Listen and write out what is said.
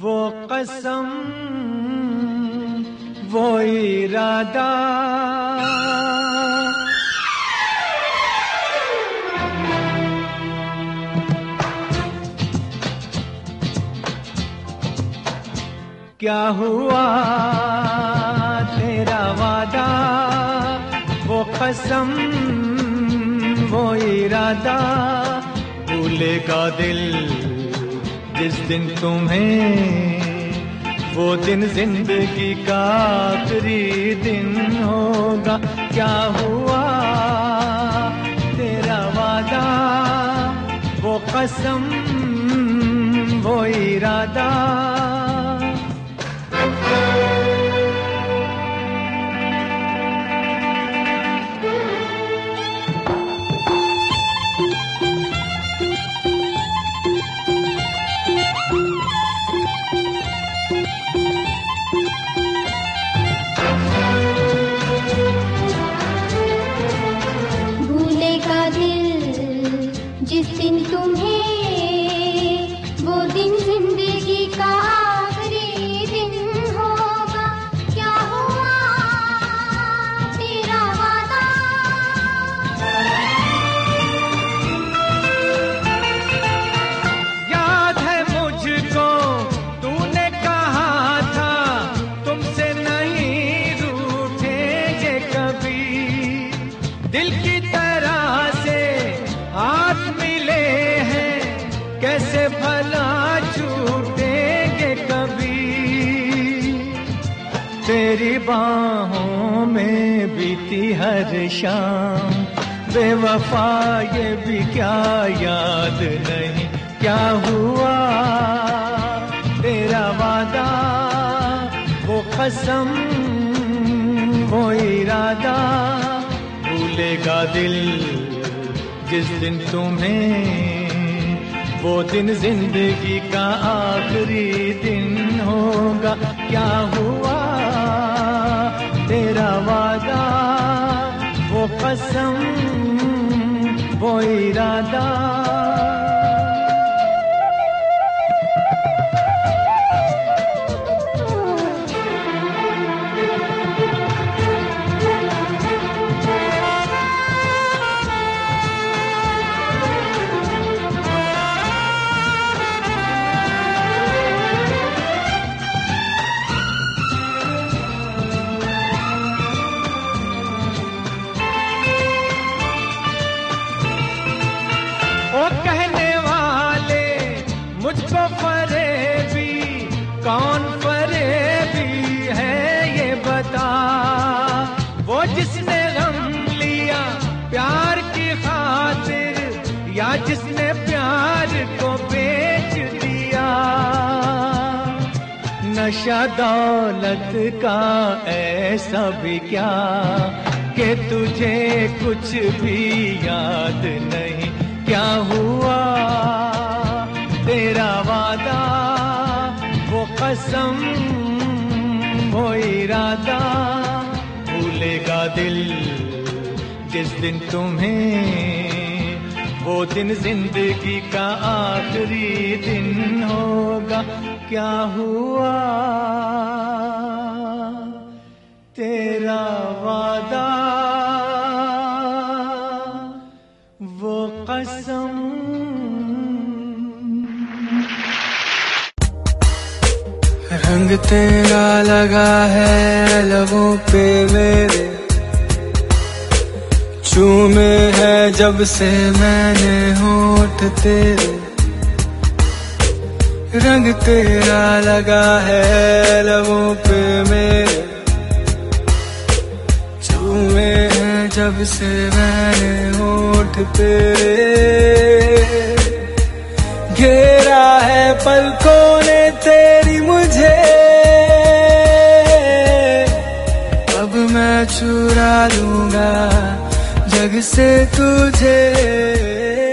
वो कसम वो इरादा। क्या हुआ तेरा वादा? वो कसम वो इरादा। भूलेगा दिल, जिस दिन तुम्हें, वो दिन ज़िंदगी का आखिरी दिन होगा। क्या हुआ? तेरा वादा, वो कसम, वो इरादा। दिल की तरह से हाथ मिले हैं, कैसे भला छूटेंगे कभी? तेरी बाहों में बीती हर शाम, बेवफा ये भी क्या याद नहीं, क्या हुआ? तेरा वादा, वो कसम, वो इरादा भूलेगा दिल जिस दिन तुम्हें, वो दिन ज़िंदगी का आखिरी दिन होगा। क्या हुआ? तेरा वादा, वो कसम, वो इरादा। मुझको फरेबी, कौन फरेबी है ये बता? वो जिसने गम लिया प्यार की खातिर, या जिसने प्यार को बेच दिया? नशा दौलत का ऐसा भी क्या कि तुझे कुछ भी याद नहीं? क्या हुआ? कसम, वो इरादा भूलेगा दिल, जिस दिन तुम्हें, वो दिन ज़िंदगी का आखिरी दिन होगा। क्या हुआ? तेरा वादा, वो कसम। रंग तेरा लगा है लबों पे मेरे। चूमे है जब से मैंने होठ तेरे। रंग तेरा लगा है लबों पे मेरे। चूमे है जब से मैंने होठ तेरे। चुरा लूँगा जग से तुझे।